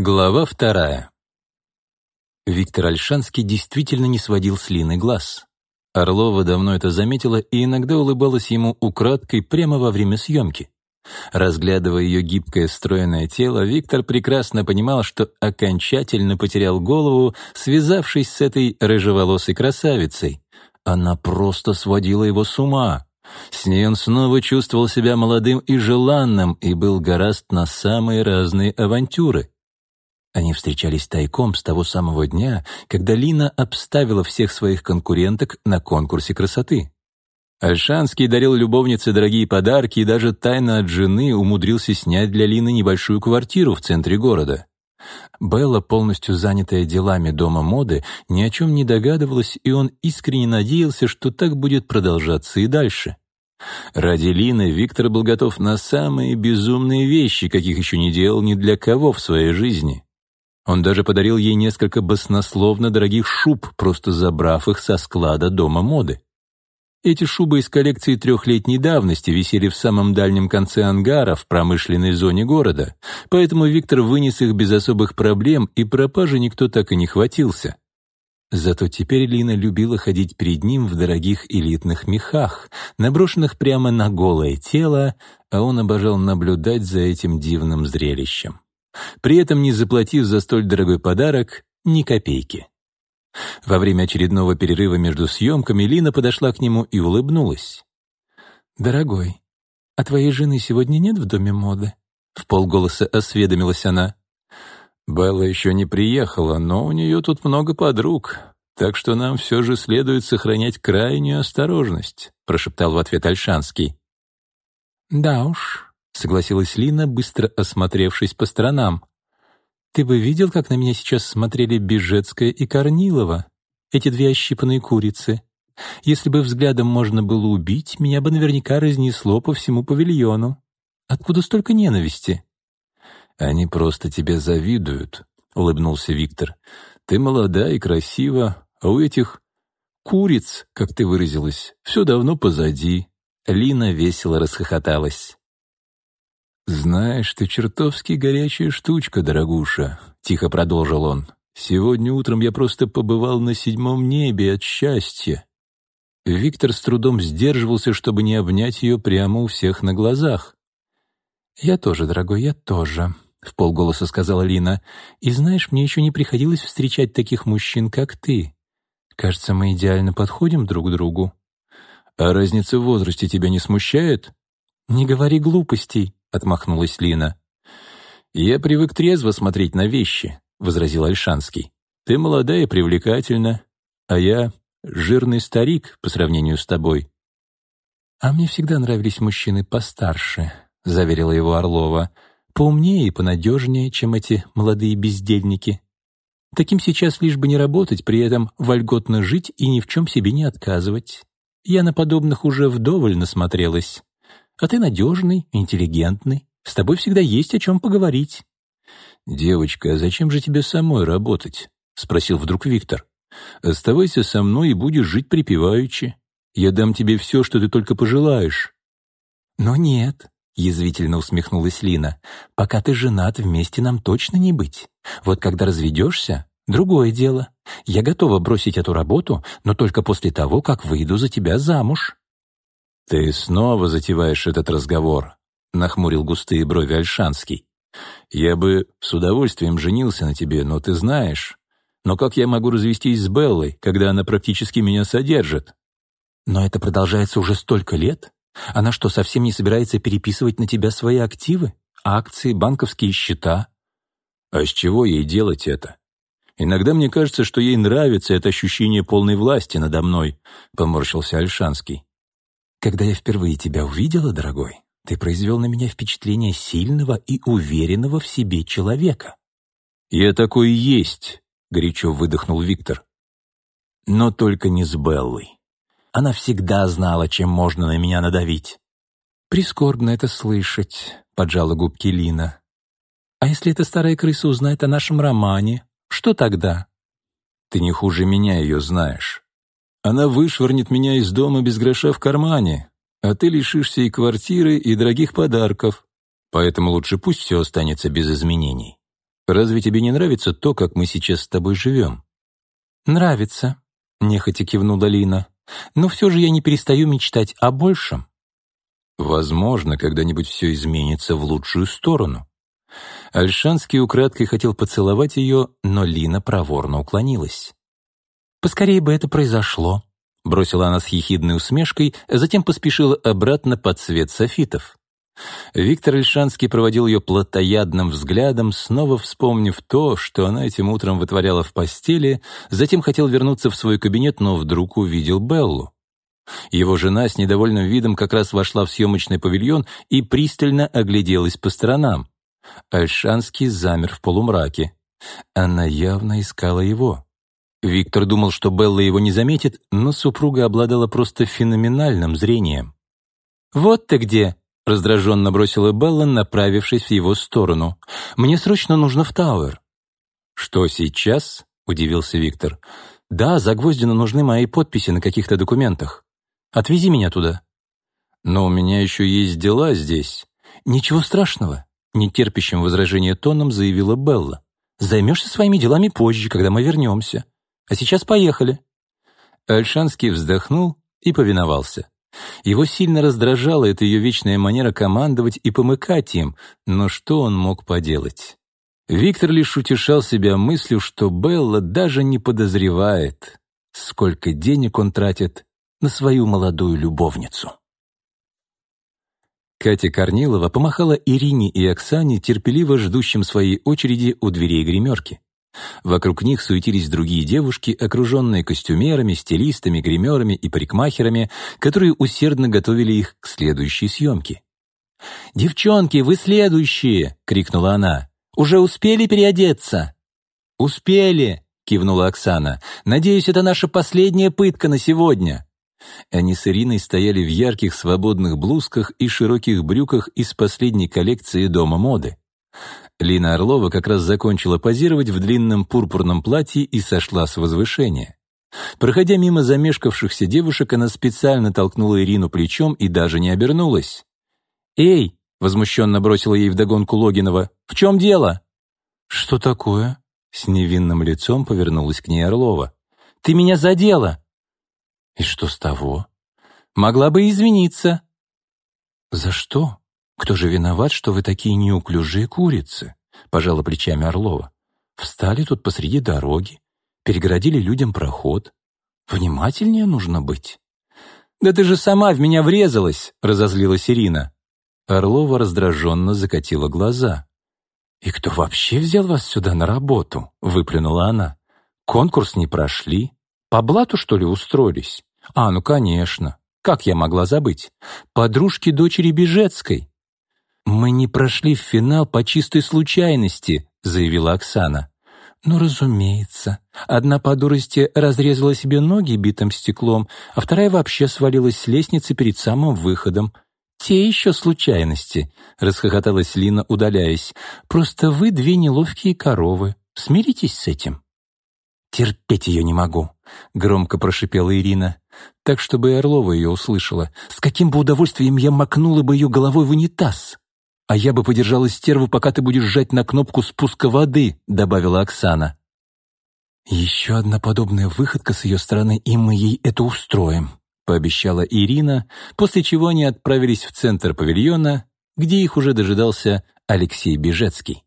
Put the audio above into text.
Глава вторая. Виктор Альшанский действительно не сводил с Лины глаз. Орлова давно это заметила и иногда улыбалась ему украдкой прямо во время съемки. Разглядывая ее гибкое стройное тело, Виктор прекрасно понимал, что окончательно потерял голову, связавшись с этой рыжеволосой красавицей. Она просто сводила его с ума. С ней он снова чувствовал себя молодым и желанным и был гораст на самые разные авантюры. Они встречались тайком с того самого дня, когда Лина обставила всех своих конкуренток на конкурсе красоты. Альшанский дарил любовнице дорогие подарки и даже тайно от жены умудрился снять для Лины небольшую квартиру в центре города. Белла, полностью занятая делами дома моды, ни о чем не догадывалась, и он искренне надеялся, что так будет продолжаться и дальше. Ради Лины Виктор был готов на самые безумные вещи, каких еще не делал ни для кого в своей жизни. Он даже подарил ей несколько баснословно дорогих шуб, просто забрав их со склада дома моды. Эти шубы из коллекции трехлетней давности висели в самом дальнем конце ангара в промышленной зоне города, поэтому Виктор вынес их без особых проблем, и пропажи никто так и не хватился. Зато теперь Лина любила ходить перед ним в дорогих элитных мехах, наброшенных прямо на голое тело, а он обожал наблюдать за этим дивным зрелищем. При этом не заплатив за столь дорогой подарок ни копейки. Во время очередного перерыва между съемками Лина подошла к нему и улыбнулась. «Дорогой, а твоей жены сегодня нет в доме моды?» В полголоса осведомилась она. «Белла еще не приехала, но у нее тут много подруг, так что нам все же следует сохранять крайнюю осторожность», прошептал в ответ Альшанский. «Да уж», — согласилась Лина, быстро осмотревшись по сторонам. Ты бы видел, как на меня сейчас смотрели Бежецкая и Корнилова, эти две ощипанные курицы. Если бы взглядом можно было убить, меня бы наверняка разнесло по всему павильону. Откуда столько ненависти?» «Они просто тебе завидуют», — улыбнулся Виктор. «Ты молода и красива, а у этих куриц, как ты выразилась, все давно позади». Лина весело расхохоталась. «Знаешь, ты чертовски горячая штучка, дорогуша», — тихо продолжил он. «Сегодня утром я просто побывал на седьмом небе от счастья». Виктор с трудом сдерживался, чтобы не обнять ее прямо у всех на глазах. «Я тоже, дорогой, я тоже», — в полголоса сказала Лина. «И знаешь, мне еще не приходилось встречать таких мужчин, как ты. Кажется, мы идеально подходим друг к другу». «А разница в возрасте тебя не смущает?» «Не говори глупостей», — отмахнулась Лина. «Я привык трезво смотреть на вещи», — возразил Альшанский. «Ты молодая и привлекательна, а я жирный старик по сравнению с тобой». «А мне всегда нравились мужчины постарше», — заверила его Орлова. «Поумнее и понадежнее, чем эти молодые бездельники. Таким сейчас лишь бы не работать, при этом вольготно жить и ни в чем себе не отказывать. Я на подобных уже вдоволь насмотрелась». А ты надежный, интеллигентный. С тобой всегда есть о чем поговорить». «Девочка, а зачем же тебе самой работать?» — спросил вдруг Виктор. «Оставайся со мной и будешь жить припеваючи. Я дам тебе все, что ты только пожелаешь». «Но нет», — язвительно усмехнулась Лина, «пока ты женат, вместе нам точно не быть. Вот когда разведешься, другое дело. Я готова бросить эту работу, но только после того, как выйду за тебя замуж». «Ты снова затеваешь этот разговор», — нахмурил густые брови Альшанский. «Я бы с удовольствием женился на тебе, но ты знаешь. Но как я могу развестись с Беллой, когда она практически меня содержит?» «Но это продолжается уже столько лет? Она что, совсем не собирается переписывать на тебя свои активы? Акции, банковские счета?» «А с чего ей делать это? Иногда мне кажется, что ей нравится это ощущение полной власти надо мной», — поморщился Альшанский. Когда я впервые тебя увидела, дорогой, ты произвел на меня впечатление сильного и уверенного в себе человека. «Я такой и есть», — горячо выдохнул Виктор. «Но только не с Беллой. Она всегда знала, чем можно на меня надавить». «Прискорбно это слышать», — поджала губки Лина. «А если эта старая крыса узнает о нашем романе, что тогда?» «Ты не хуже меня ее знаешь. Она вышвырнет меня из дома без гроша в кармане, а ты лишишься и квартиры, и дорогих подарков. Поэтому лучше пусть все останется без изменений. разве тебе не нравится то, как мы сейчас с тобой живем?» «Нравится», — нехотя кивнула Лина. «Но все же я не перестаю мечтать о большем». «Возможно, когда-нибудь все изменится в лучшую сторону». Альшанский украдкой хотел поцеловать ее, но Лина проворно уклонилась. «Поскорее бы это произошло», — бросила она с ехидной усмешкой, затем поспешила обратно под цвет софитов. Виктор Ильшанский проводил ее плотоядным взглядом, снова вспомнив то, что она этим утром вытворяла в постели, затем хотел вернуться в свой кабинет, но вдруг увидел Беллу. Его жена с недовольным видом как раз вошла в съемочный павильон и пристально огляделась по сторонам. Альшанский замер в полумраке. Она явно искала его. Виктор думал, что Белла его не заметит, но супруга обладала просто феноменальным зрением. «Вот ты где!» — раздраженно бросила Белла, направившись в его сторону. «Мне срочно нужно в Тауэр». «Что сейчас?» — удивился Виктор. «Да, Загвоздину нужны мои подписи на каких-то документах. Отвези меня туда». «Но у меня еще есть дела здесь». «Ничего страшного нетерпящим возражения тоном заявила Белла. «Займешься своими делами позже, когда мы вернемся. А сейчас поехали». Альшанский вздохнул и повиновался. Его сильно раздражала эта ее вечная манера командовать и помыкать им, но что он мог поделать? Виктор лишь утешал себя мыслью, что Белла даже не подозревает, сколько денег он тратит на свою молодую любовницу. Катя Корнилова помахала Ирине и Оксане, терпеливо ждущим своей очереди у дверей гримерки. Вокруг них суетились другие девушки, окруженные костюмерами, стилистами, гримерами и парикмахерами, которые усердно готовили их к следующей съемке. «Девчонки, вы следующие!» — крикнула она. «Уже успели переодеться?» «Успели!» — кивнула Оксана. «Надеюсь, это наша последняя пытка на сегодня». Они с Ириной стояли в ярких свободных блузках и широких брюках из последней коллекции Дома моды. Лина Орлова как раз закончила позировать в длинном пурпурном платье и сошла с возвышения. Проходя мимо замешкавшихся девушек, она специально толкнула Ирину плечом и даже не обернулась. «Эй!» — возмущенно бросила ей вдогонку Логинова. «В чем дело?» «Что такое?» — с невинным лицом повернулась к ней Орлова. «Ты меня задела!» «И что с того?» «Могла бы извиниться». «За что? Кто же виноват, что вы такие неуклюжие курицы?» — пожала плечами Орлова. «Встали тут посреди дороги, перегородили людям проход. Внимательнее нужно быть». «Да ты же сама в меня врезалась!» — разозлилась Ирина. Орлова раздраженно закатила глаза. «И кто вообще взял вас сюда на работу?» — выплюнула она. «Конкурс не прошли. По блату, что ли, устроились? А, ну, конечно. Как я могла забыть? Подружки дочери Бежецкой. «Мы не прошли в финал по чистой случайности», — заявила Оксана. «Ну, разумеется. Одна по дурости разрезала себе ноги битым стеклом, а вторая вообще свалилась с лестницы перед самым выходом. Те еще случайности», — расхохоталась Лина, удаляясь. «Просто вы две неловкие коровы. Смиритесь с этим». «Терпеть ее не могу», — громко прошипела Ирина, так, чтобы и Орлова ее услышала. «С каким бы удовольствием я макнула бы ее головой в унитаз!» «А я бы подержала стерву, пока ты будешь жать на кнопку спуска воды», — добавила Оксана. «Еще одна подобная выходка с ее стороны, и мы ей это устроим», — пообещала Ирина, после чего они отправились в центр павильона, где их уже дожидался Алексей Бежецкий.